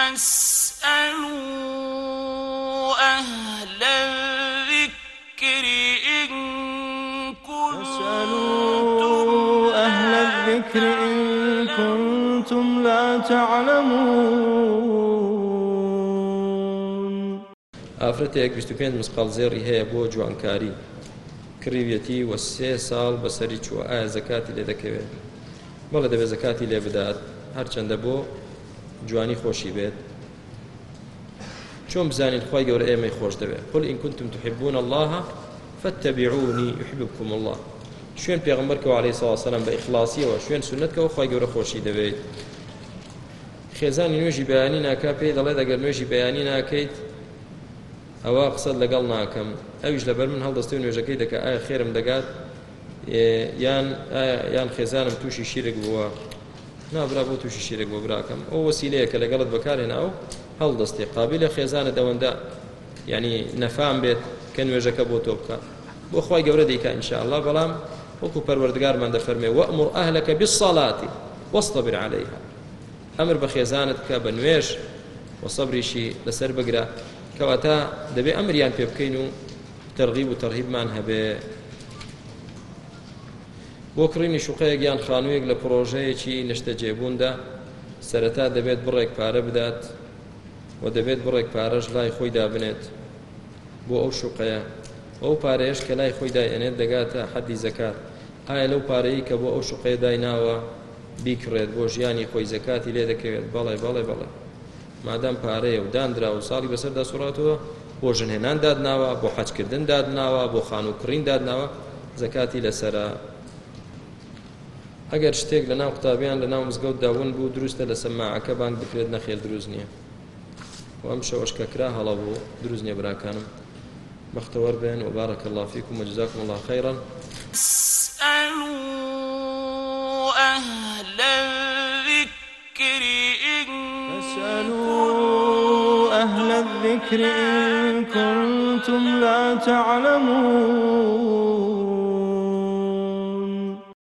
فاسألوا أهل الذكر إن كنتم أهل الذكر إن كنتم لا تعلمون. ئافرەتێک 25 مسقال زێڕی هەیە بۆ جوانکاری. کڕیویەتی وە سێ ساڵ بەسەری چوە ئایا زەکاتی لێ دەکەوێت؟ بەڵێ دەبێت زەکاتی لێ بدات. هەرچەندە بۆ جوانی خۆشی بێت. چۆن بزانین خی گەورە ئێمەی خۆش دەبێت؟ قل إن كنتم تحبون الله فاتبعوني يحببكم الله. شوێن پێغمبەرکەوە عليه سلام بە ئیخلاسیەوە شوێن سنتکەەوە خی گەورە خۆشی دەبێت. خێزانی نوێژی بەیانی ناکا پێی دەڵێت ئەگەر نوێژی بەیانی ناکەیت ئەوە قسەت لەگەڵ ناکەم. ئەویش لەبەر من هەڵدەستی نوێژەکەی دەکە ئایا خێرم دەگات؟ یان یان خێزانم تووشی شیرێک بووە؟ نابرا بۆ تووشی شیرێک بۆ براکەم. ئەو وسیلەیە کە لەگەڵت بەکارێن ئەو هەڵدەستی قابلە خێزانە دەوەندا ینی نەفام بێت کە نوێژەکە بۆ تۆ بکە. بۆ خی گەورە دیکە ئینشاءله بەڵام وەکو پەروەردگارمان دەفەرمێ وەمر ئەهلەکە بالصلاتی واصطبر عليها. ئەمر بە خێزانت کە بە نوێش وەسەبریشی لەسەر بگرە. کەواتە دەبێ ئەمریان پێ بکەین و تەرغیب و تەرهیبمان بۆ کڕینی شوقەیەک یان خانوویەک لە پرۆژەیەکی نیشتە جێبووندا سەرەتا دەبێت بڕێک پارە بدات و دەبێت بڕێک پارەش لای خۆی دابنێت بۆ ئەو شوقەیە. ئەو پارەیەش کە لای خۆی دایێنێت دەگاتە حەدی زەکات. ئایا لەو پارەیە کە بۆ ئەو شوقەیە دایناوە بیکڕێت بۆ ژیانی خۆی زەکاتی لێ دەکەوێت؟ بەڵێ بەڵێ بەڵێ. مادام پارەیە و دانرا و ساڵی بەسەردا سوڕاتەوە بۆ ژنهێنان دادناوە بۆ حەجکردن دادناوە بۆ خان و کڕین دادناوە زەکاتی لەسرە ئەگەر شتێک لە ناو قوتابیان لە ناو مزگەوت ون بوو دروستە لە سەماعەکە بانگ بکرێت نەخێر دروست نییە. ئەم شەوەش کە کرا هەڵە بوو دروست نییە براکانم. بەختەوەەر بێن وبارك الله فيكم وجزاكم الله خيرا اسألوا أهل الذكر إن فاسألوا أهل الذكر إن كنتم لا تعلمون.